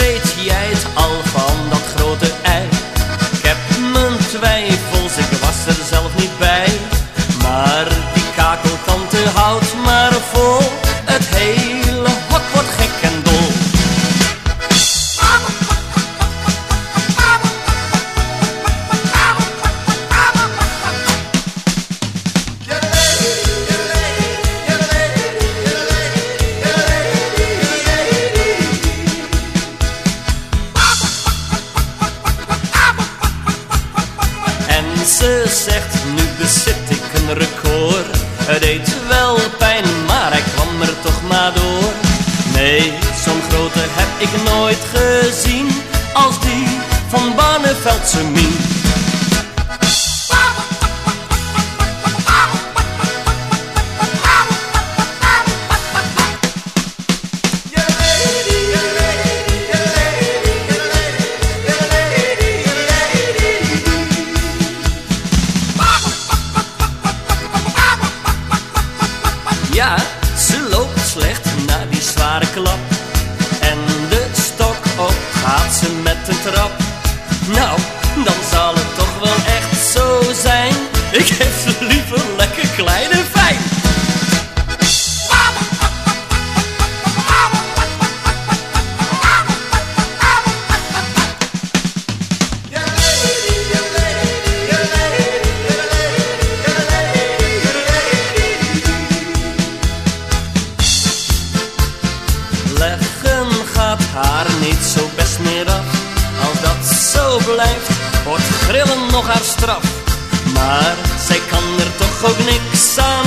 weet jij het al En ze zegt, nu bezit ik een record. Het deed wel pijn, maar hij kwam er toch maar door. Nee, zo'n grote heb ik nooit gezien. Als die van Barneveldse Mien. Ja, ze loopt slecht na die zware klap. En de stok op gaat ze met een trap. Nou, straf. Maar zij kan er toch ook niks aan